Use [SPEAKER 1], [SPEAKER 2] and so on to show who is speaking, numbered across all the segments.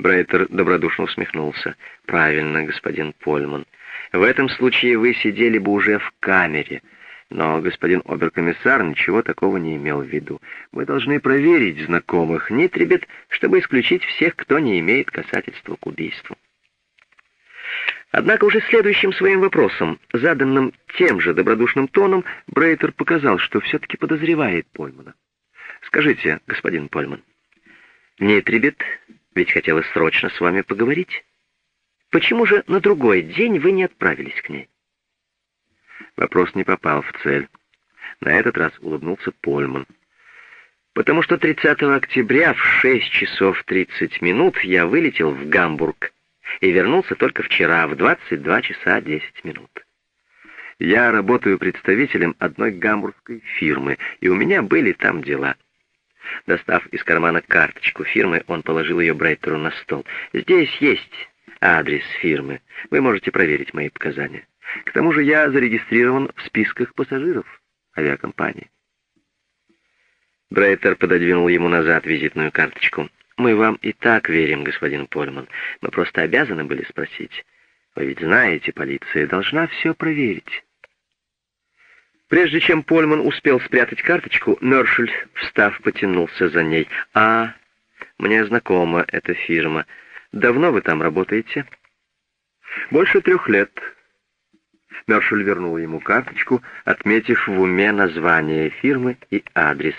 [SPEAKER 1] Брейтер добродушно усмехнулся. «Правильно, господин Польман. В этом случае вы сидели бы уже в камере. Но господин оберкомиссар ничего такого не имел в виду. Мы должны проверить знакомых Нитрибет, чтобы исключить всех, кто не имеет касательства к убийству». Однако уже следующим своим вопросом, заданным тем же добродушным тоном, Брейтер показал, что все-таки подозревает Польмана. «Скажите, господин Польман, Нитрибет ведь хотела срочно с вами поговорить. Почему же на другой день вы не отправились к ней? Вопрос не попал в цель. На этот раз улыбнулся Польман. Потому что 30 октября в 6 часов 30 минут я вылетел в Гамбург и вернулся только вчера в 22 часа 10 минут. Я работаю представителем одной гамбургской фирмы, и у меня были там дела. Достав из кармана карточку фирмы, он положил ее Брейтеру на стол. «Здесь есть адрес фирмы. Вы можете проверить мои показания. К тому же я зарегистрирован в списках пассажиров авиакомпании». Брейтер пододвинул ему назад визитную карточку. «Мы вам и так верим, господин Польман. Мы просто обязаны были спросить. Вы ведь знаете, полиция должна все проверить». Прежде чем Польман успел спрятать карточку, Мершель, встав, потянулся за ней. «А, мне знакома эта фирма. Давно вы там работаете?» «Больше трех лет». Мершель вернул ему карточку, отметив в уме название фирмы и адрес.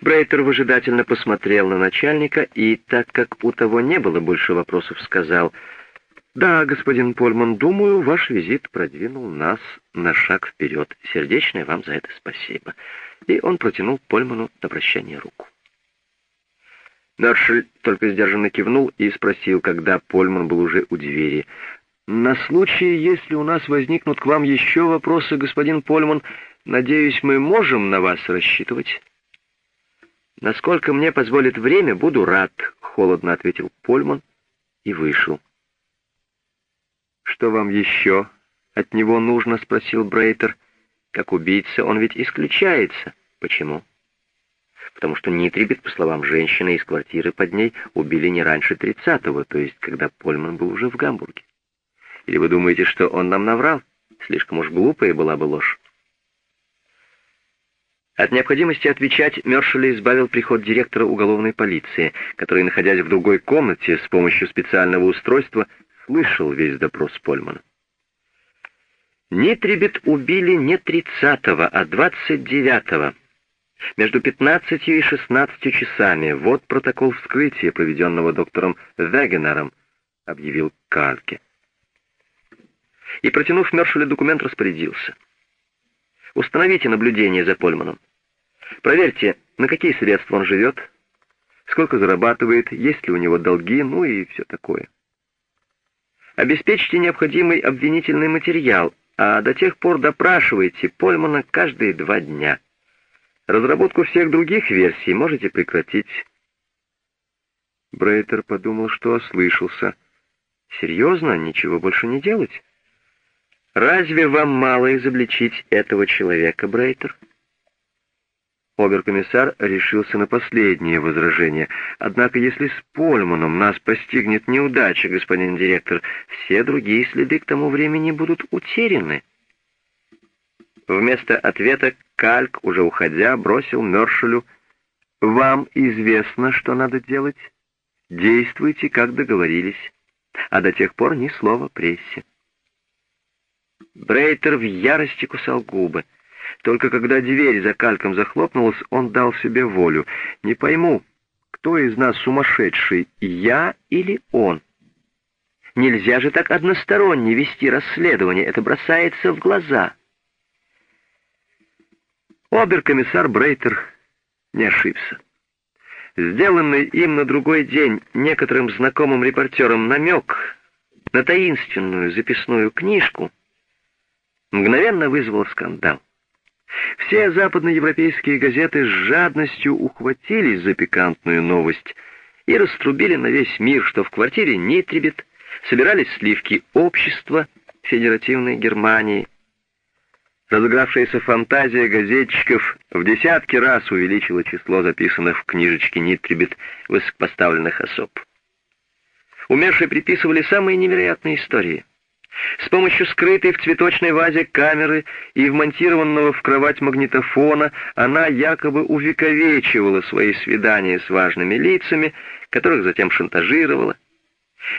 [SPEAKER 1] Брейтер выжидательно посмотрел на начальника и, так как у того не было больше вопросов, сказал — «Да, господин Польман, думаю, ваш визит продвинул нас на шаг вперед. Сердечное вам за это спасибо». И он протянул Польману на прощание руку. Наршель только сдержанно кивнул и спросил, когда Польман был уже у двери. «На случай, если у нас возникнут к вам еще вопросы, господин Польман, надеюсь, мы можем на вас рассчитывать?» «Насколько мне позволит время, буду рад», — холодно ответил Польман и вышел. «Что вам еще от него нужно?» — спросил Брейтер. «Как убийца он ведь исключается. Почему?» «Потому что Нитрибет, по словам женщины из квартиры под ней, убили не раньше тридцатого, то есть когда Польман был уже в Гамбурге. Или вы думаете, что он нам наврал? Слишком уж глупая была бы ложь». От необходимости отвечать Мершеля избавил приход директора уголовной полиции, который, находясь в другой комнате с помощью специального устройства, слышал весь допрос Польмана. Нитрибет убили не 30-го, а 29-го. Между 15 и 16 часами. Вот протокол вскрытия, проведенного доктором Вегенером, объявил Кальке. И, протянув Мершелю документ, распорядился. Установите наблюдение за Польманом. Проверьте, на какие средства он живет, сколько зарабатывает, есть ли у него долги, ну и все такое. Обеспечьте необходимый обвинительный материал, а до тех пор допрашивайте Польмана каждые два дня. Разработку всех других версий можете прекратить. Брейтер подумал, что ослышался. Серьезно, ничего больше не делать? Разве вам мало изобличить этого человека, Брейтер? Оберкомиссар решился на последнее возражение. Однако, если с Польманом нас постигнет неудача, господин директор, все другие следы к тому времени будут утеряны. Вместо ответа Кальк, уже уходя, бросил Мершелю «Вам известно, что надо делать. Действуйте, как договорились. А до тех пор ни слова прессе». Брейтер в ярости кусал губы. Только когда дверь за кальком захлопнулась, он дал себе волю. «Не пойму, кто из нас сумасшедший, я или он?» Нельзя же так односторонне вести расследование, это бросается в глаза. Оберкомиссар Брейтер не ошибся. Сделанный им на другой день некоторым знакомым репортерам намек на таинственную записную книжку мгновенно вызвал скандал. Все западноевропейские газеты с жадностью ухватились за пикантную новость и раструбили на весь мир, что в квартире Нитрибет собирались сливки общества Федеративной Германии. Разыгравшаяся фантазия газетчиков в десятки раз увеличила число записанных в книжечке Нитрибет высокопоставленных особ. Умершей приписывали самые невероятные истории. С помощью скрытой в цветочной вазе камеры и вмонтированного в кровать магнитофона она якобы увековечивала свои свидания с важными лицами, которых затем шантажировала.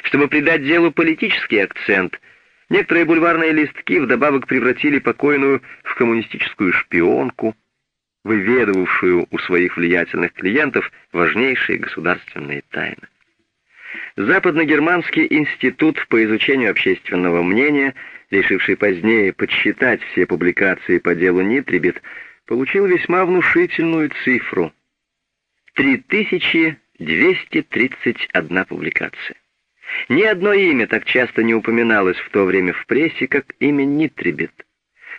[SPEAKER 1] Чтобы придать делу политический акцент, некоторые бульварные листки вдобавок превратили покойную в коммунистическую шпионку, выведывавшую у своих влиятельных клиентов важнейшие государственные тайны. Западногерманский институт по изучению общественного мнения, решивший позднее подсчитать все публикации по делу Нитрибет, получил весьма внушительную цифру — 3231 публикация. Ни одно имя так часто не упоминалось в то время в прессе, как имя Нитрибет.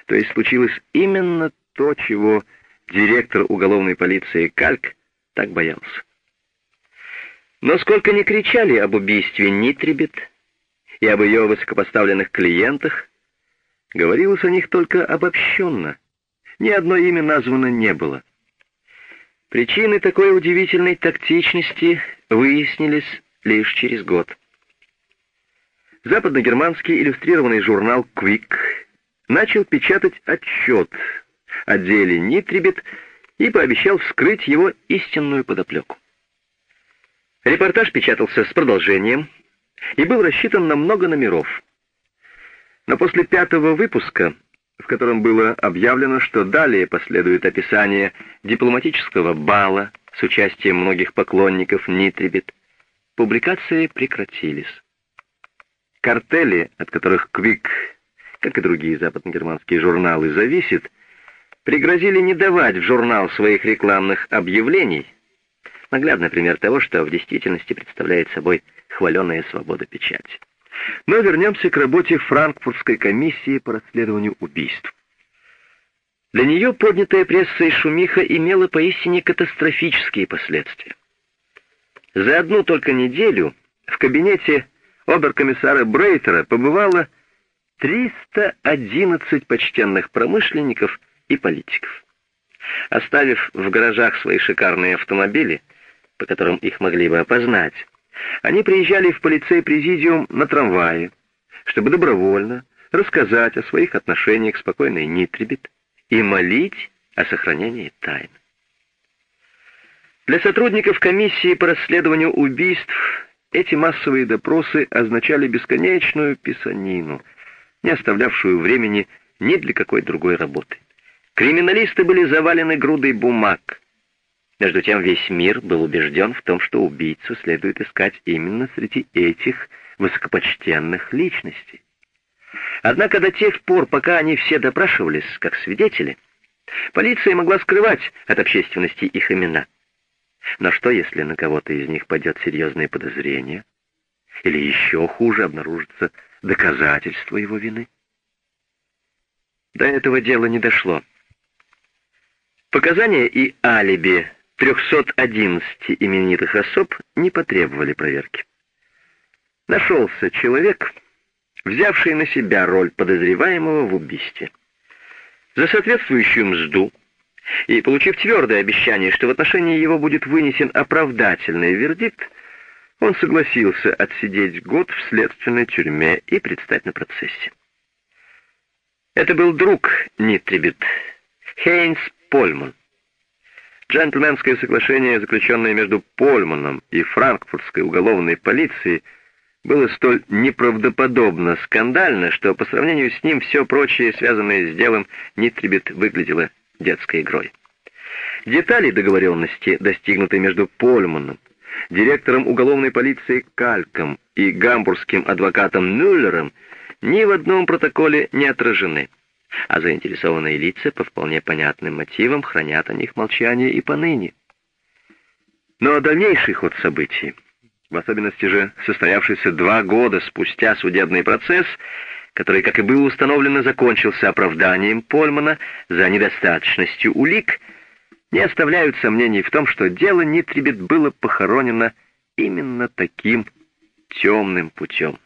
[SPEAKER 1] То есть случилось именно то, чего директор уголовной полиции Кальк так боялся. Но сколько ни кричали об убийстве Нитрибет и об ее высокопоставленных клиентах, говорилось о них только обобщенно. Ни одно имя названо не было. Причины такой удивительной тактичности выяснились лишь через год. Западногерманский иллюстрированный журнал «Квик» начал печатать отчет о деле Нитрибет и пообещал вскрыть его истинную подоплеку. Репортаж печатался с продолжением и был рассчитан на много номеров. Но после пятого выпуска, в котором было объявлено, что далее последует описание дипломатического бала с участием многих поклонников Нитрибет, публикации прекратились. Картели, от которых Квик, как и другие западногерманские журналы, зависит, пригрозили не давать в журнал своих рекламных объявлений — Наглядный пример того, что в действительности представляет собой хваленная свобода печати. Но вернемся к работе Франкфуртской комиссии по расследованию убийств. Для нее поднятая прессой шумиха имела поистине катастрофические последствия. За одну только неделю в кабинете оберкомиссара Брейтера побывало 311 почтенных промышленников и политиков. Оставив в гаражах свои шикарные автомобили, по которым их могли бы опознать. Они приезжали в полицей-президиум на трамвае, чтобы добровольно рассказать о своих отношениях с покойной Нитрибет и молить о сохранении тайн. Для сотрудников комиссии по расследованию убийств эти массовые допросы означали бесконечную писанину, не оставлявшую времени ни для какой другой работы. Криминалисты были завалены грудой бумаг, между тем весь мир был убежден в том, что убийцу следует искать именно среди этих высокопочтенных личностей. Однако до тех пор, пока они все допрашивались как свидетели, полиция могла скрывать от общественности их имена. Но что, если на кого-то из них пойдет серьезное подозрение? Или еще хуже обнаружится доказательство его вины? До этого дела не дошло. Показания и алиби 311 именитых особ не потребовали проверки. Нашелся человек, взявший на себя роль подозреваемого в убийстве. За соответствующую мзду и получив твердое обещание, что в отношении его будет вынесен оправдательный вердикт, он согласился отсидеть год в следственной тюрьме и предстать на процессе. Это был друг Нитрибет, Хейнс Польман. Джентльменское соглашение, заключенное между Польманом и франкфуртской уголовной полицией, было столь неправдоподобно скандально, что по сравнению с ним все прочее, связанное с делом, Нитрибет выглядело детской игрой. Детали договоренности, достигнутые между Польманом, директором уголовной полиции Кальком и гамбургским адвокатом Мюллером, ни в одном протоколе не отражены а заинтересованные лица по вполне понятным мотивам хранят о них молчание и поныне. Но дальнейший ход событий, в особенности же состоявшийся два года спустя судебный процесс, который, как и было установлено, закончился оправданием Польмана за недостаточностью улик, не оставляют сомнений в том, что дело Нитрибет было похоронено именно таким темным путем.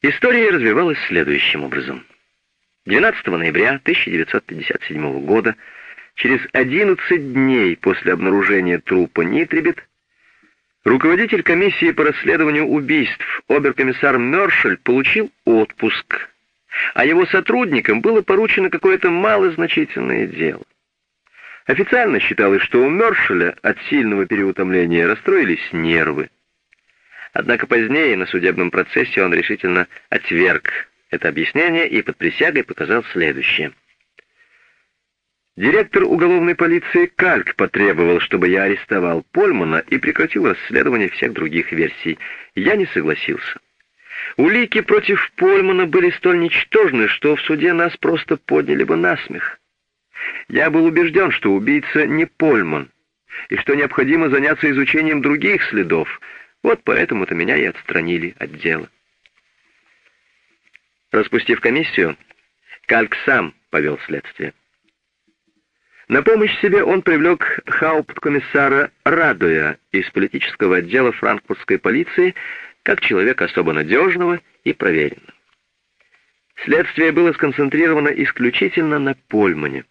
[SPEAKER 1] История развивалась следующим образом. 12 ноября 1957 года, через 11 дней после обнаружения трупа Нитрибет, Руководитель комиссии по расследованию убийств, оберкомиссар Мершель, получил отпуск, а его сотрудникам было поручено какое-то малозначительное дело. Официально считалось, что у Мершеля от сильного переутомления расстроились нервы. Однако позднее на судебном процессе он решительно отверг это объяснение и под присягой показал следующее. Директор уголовной полиции Кальк потребовал, чтобы я арестовал Польмана и прекратил расследование всех других версий. Я не согласился. Улики против Польмана были столь ничтожны, что в суде нас просто подняли бы на смех. Я был убежден, что убийца не Польман, и что необходимо заняться изучением других следов. Вот поэтому-то меня и отстранили от дела. Распустив комиссию, Кальк сам повел следствие. На помощь себе он привлек хаупткомиссара Радуя из политического отдела франкфуртской полиции как человека особо надежного и проверенного. Следствие было сконцентрировано исключительно на Польмане.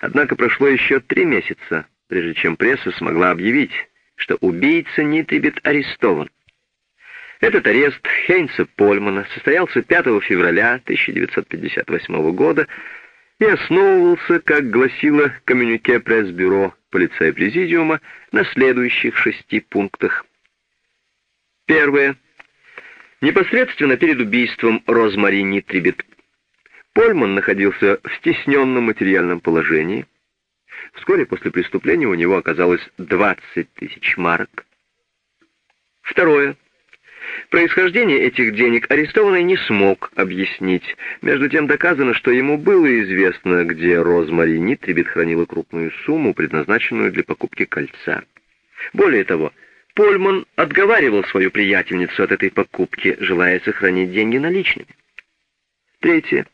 [SPEAKER 1] Однако прошло еще три месяца, прежде чем пресса смогла объявить, что убийца Нитрибет арестован. Этот арест Хейнса Польмана состоялся 5 февраля 1958 года и основывался, как гласило коммюнике пресс-бюро полицей-президиума, на следующих шести пунктах. Первое. Непосредственно перед убийством Розмари Нитрибет Польман находился в стесненном материальном положении. Вскоре после преступления у него оказалось 20 тысяч марок. Второе. Происхождение этих денег арестованный не смог объяснить. Между тем доказано, что ему было известно, где Розмари Нитрибет хранила крупную сумму, предназначенную для покупки кольца. Более того, Польман отговаривал свою приятельницу от этой покупки, желая сохранить деньги наличными. Третье.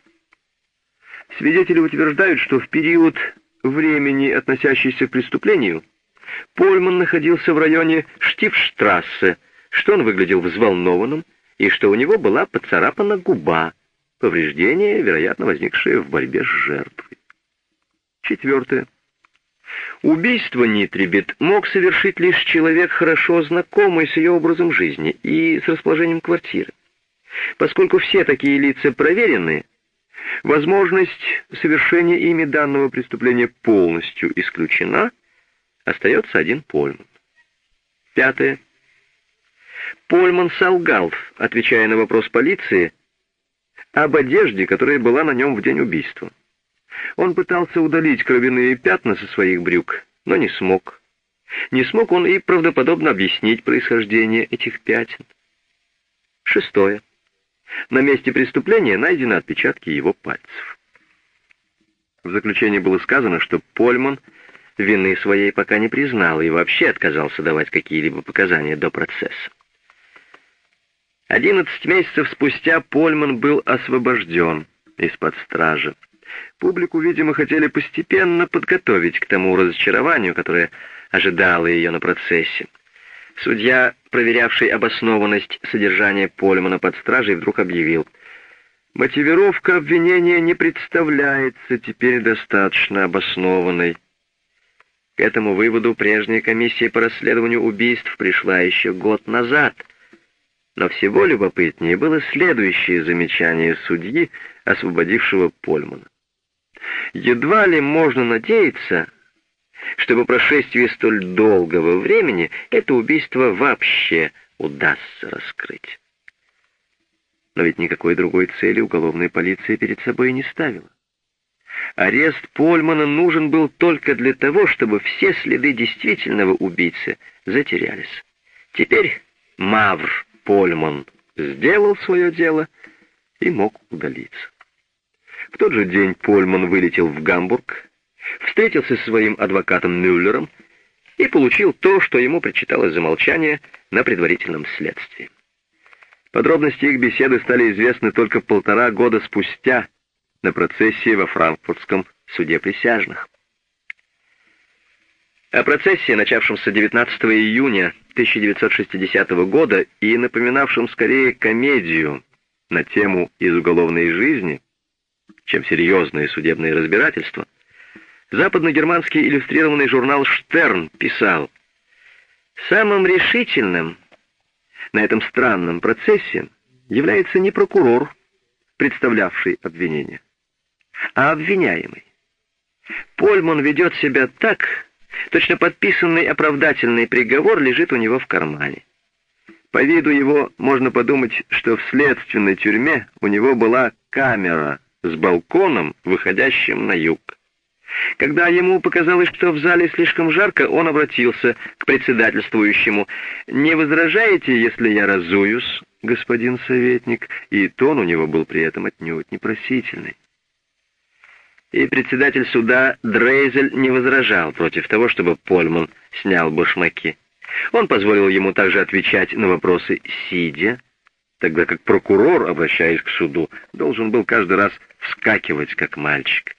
[SPEAKER 1] Свидетели утверждают, что в период времени, относящийся к преступлению, Польман находился в районе Штифштрассе, что он выглядел взволнованным и что у него была поцарапана губа, повреждение, вероятно, возникшее в борьбе с жертвой. Четвертое. Убийство Нитрибет мог совершить лишь человек, хорошо знакомый с ее образом жизни и с расположением квартиры. Поскольку все такие лица проверены, возможность совершения ими данного преступления полностью исключена, остается один Польман. Пятое. Польман солгал, отвечая на вопрос полиции, об одежде, которая была на нем в день убийства. Он пытался удалить кровяные пятна со своих брюк, но не смог. Не смог он и правдоподобно объяснить происхождение этих пятен. Шестое. На месте преступления найдены отпечатки его пальцев. В заключении было сказано, что Польман вины своей пока не признал и вообще отказался давать какие-либо показания до процесса. Одиннадцать месяцев спустя Польман был освобожден из-под стражи. Публику, видимо, хотели постепенно подготовить к тому разочарованию, которое ожидало ее на процессе. Судья, проверявший обоснованность содержания Польмана под стражей, вдруг объявил, «Мотивировка обвинения не представляется теперь достаточно обоснованной». К этому выводу прежняя комиссия по расследованию убийств пришла еще год назад — но всего любопытнее было следующее замечание судьи, освободившего Польмана. Едва ли можно надеяться, что по прошествии столь долгого времени это убийство вообще удастся раскрыть. Но ведь никакой другой цели уголовная полиция перед собой не ставила. Арест Польмана нужен был только для того, чтобы все следы действительного убийцы затерялись. Теперь Мавр Польман сделал свое дело и мог удалиться. В тот же день Польман вылетел в Гамбург, встретился со своим адвокатом Мюллером и получил то, что ему причиталось за молчание на предварительном следствии. Подробности их беседы стали известны только полтора года спустя на процессе во Франкфуртском суде присяжных. О процессе, начавшемся 19 июня 1960 года и напоминавшем скорее комедию на тему из уголовной жизни, чем серьезное судебное разбирательство, западногерманский иллюстрированный журнал «Штерн» писал Самым решительным на этом странном процессе является не прокурор, представлявший обвинение, а обвиняемый. Польман ведет себя так, точно подписанный оправдательный приговор лежит у него в кармане. По виду его можно подумать, что в следственной тюрьме у него была камера с балконом, выходящим на юг. Когда ему показалось, что в зале слишком жарко, он обратился к председательствующему. «Не возражаете, если я разуюсь, господин советник?» И тон у него был при этом отнюдь непросительный. И председатель суда Дрейзель не возражал против того, чтобы Польман снял башмаки. Он позволил ему также отвечать на вопросы сидя, тогда как прокурор, обращаясь к суду, должен был каждый раз вскакивать, как мальчик.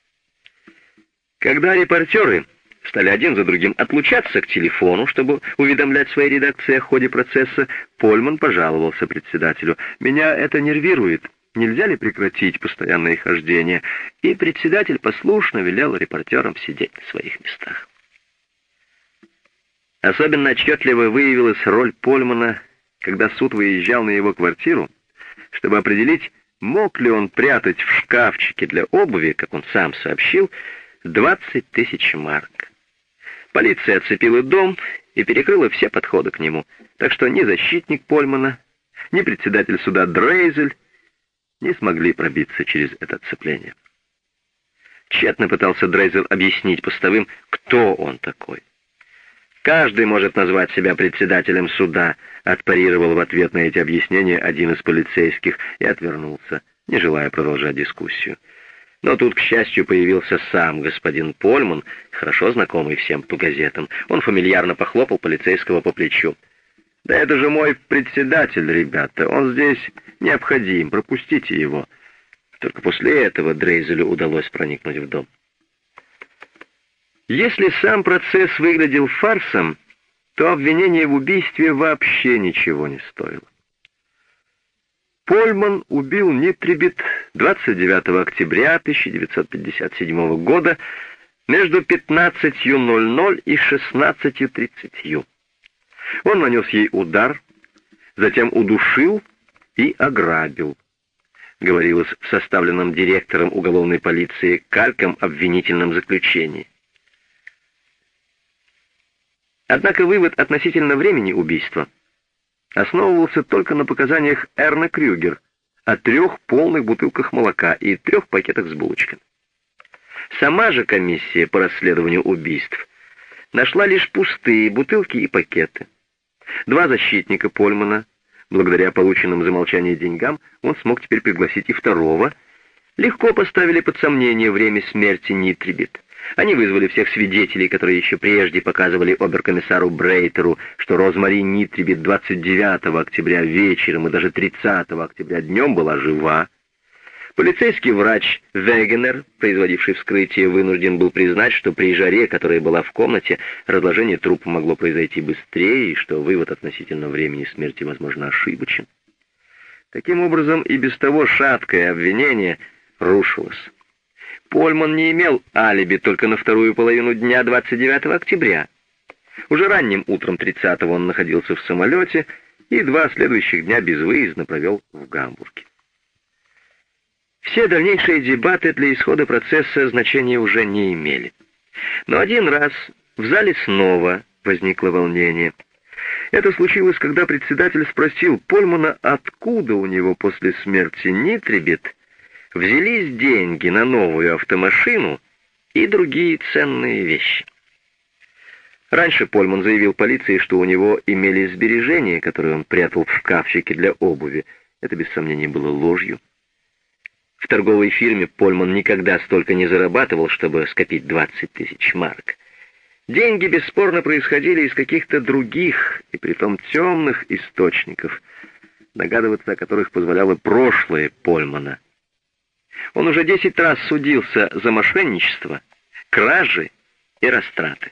[SPEAKER 1] Когда репортеры стали один за другим отлучаться к телефону, чтобы уведомлять свои редакции о ходе процесса, Польман пожаловался председателю. «Меня это нервирует. Нельзя ли прекратить постоянное хождение?» И председатель послушно велел репортерам сидеть на своих местах. Особенно отчетливо выявилась роль Польмана, когда суд выезжал на его квартиру, чтобы определить, мог ли он прятать в шкафчике для обуви, как он сам сообщил, 20 тысяч марок. Полиция оцепила дом и перекрыла все подходы к нему, так что ни защитник Польмана, ни председатель суда Дрейзель не смогли пробиться через это оцепление. Тщетно пытался Дрейзель объяснить постовым, кто он такой. Каждый может назвать себя председателем суда, отпарировал в ответ на эти объяснения один из полицейских и отвернулся, не желая продолжать дискуссию. Но тут, к счастью, появился сам господин Польман, хорошо знакомый всем по газетам. Он фамильярно похлопал полицейского по плечу. «Да это же мой председатель, ребята. Он здесь необходим. Пропустите его». Только после этого Дрейзелю удалось проникнуть в дом. Если сам процесс выглядел фарсом, то обвинение в убийстве вообще ничего не стоило. Польман убил Нитрибит 29 октября 1957 года между 15.00 и 16.30. Он нанес ей удар, затем удушил и ограбил. Говорилось в составленном директором уголовной полиции Кальком обвинительном заключении. Однако вывод относительно времени убийства основывался только на показаниях Эрна Крюгер о трех полных бутылках молока и трех пакетах с булочками. Сама же комиссия по расследованию убийств нашла лишь пустые бутылки и пакеты. Два защитника Польмана, благодаря полученным за молчание деньгам, он смог теперь пригласить и второго, легко поставили под сомнение время смерти Нитрибет. Они вызвали всех свидетелей, которые еще прежде показывали оберкомиссару Брейтеру, что Розмари Нитрибит 29 октября вечером и даже 30 октября днем была жива. Полицейский врач Вегенер, производивший вскрытие, вынужден был признать, что при жаре, которая была в комнате, разложение трупа могло произойти быстрее, и что вывод относительно времени смерти, возможно, ошибочен. Таким образом, и без того шаткое обвинение рушилось. Польман не имел алиби только на вторую половину дня 29 октября. Уже ранним утром 30-го он находился в самолете и два следующих дня безвыездно провел в Гамбурге. Все дальнейшие дебаты для исхода процесса значения уже не имели. Но один раз в зале снова возникло волнение. Это случилось, когда председатель спросил Польмана, откуда у него после смерти Нитрибет взялись деньги на новую автомашину и другие ценные вещи. Раньше Польман заявил полиции, что у него имели сбережения, которые он прятал в шкафчике для обуви. Это, без сомнения, было ложью. В торговой фирме Польман никогда столько не зарабатывал, чтобы скопить 20 тысяч марок. Деньги бесспорно происходили из каких-то других, и притом темных источников, догадываться о которых позволяло прошлое Польмана. Он уже десять раз судился за мошенничество, кражи и растраты.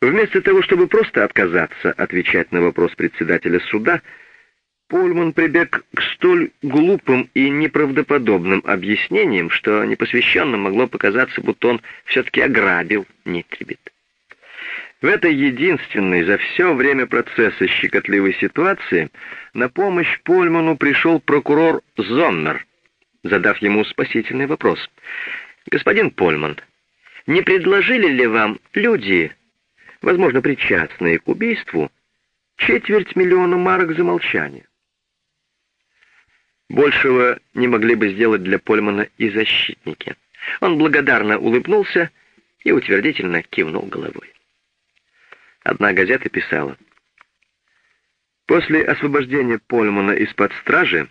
[SPEAKER 1] Вместо того, чтобы просто отказаться отвечать на вопрос председателя суда, Польман прибег к столь глупым и неправдоподобным объяснениям, что непосвященным могло показаться, будто он все-таки ограбил Нитрибит. В этой единственной за все время процесса щекотливой ситуации на помощь Польману пришел прокурор Зоммер, задав ему спасительный вопрос. «Господин Польман, не предложили ли вам люди, возможно, причастные к убийству, четверть миллиона марок за молчание?» Большего не могли бы сделать для Польмана и защитники. Он благодарно улыбнулся и утвердительно кивнул головой. Одна газета писала. После освобождения Польмана из-под стражи,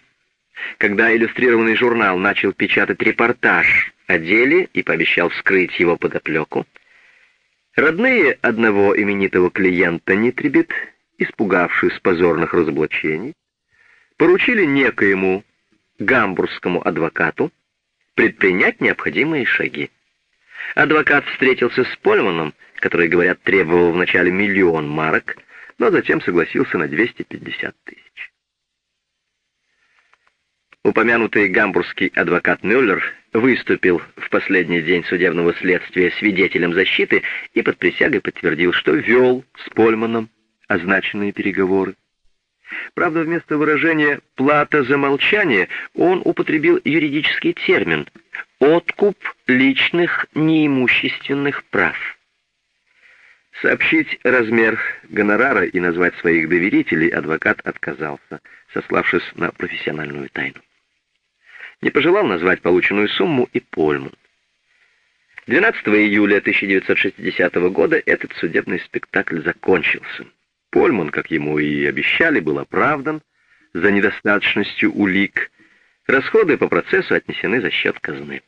[SPEAKER 1] когда иллюстрированный журнал начал печатать репортаж о деле и пообещал вскрыть его подоплеку, родные одного именитого клиента Нитрибит, испугавшись позорных разоблачений, поручили некоему гамбургскому адвокату предпринять необходимые шаги. Адвокат встретился с Польманом, который, говорят, требовал вначале миллион марок, но затем согласился на 250 тысяч. Упомянутый гамбургский адвокат Мюллер выступил в последний день судебного следствия свидетелем защиты и под присягой подтвердил, что вел с Польманом означенные переговоры. Правда, вместо выражения «плата за молчание» он употребил юридический термин «откуп личных неимущественных прав». Сообщить размер гонорара и назвать своих доверителей адвокат отказался, сославшись на профессиональную тайну. Не пожелал назвать полученную сумму и Польман. 12 июля 1960 года этот судебный спектакль закончился. Польман, как ему и обещали, был оправдан за недостаточностью улик. Расходы по процессу отнесены за счет казны.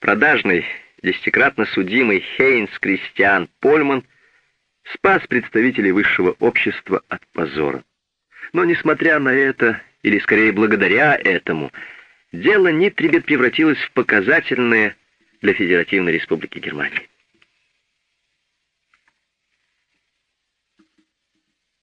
[SPEAKER 1] Продажный, десятикратно судимый Хейнс Кристиан Польман спас представителей высшего общества от позора. Но, несмотря на это, или скорее благодаря этому, дело Нитрибет превратилось в показательное для Федеративной Республики Германии.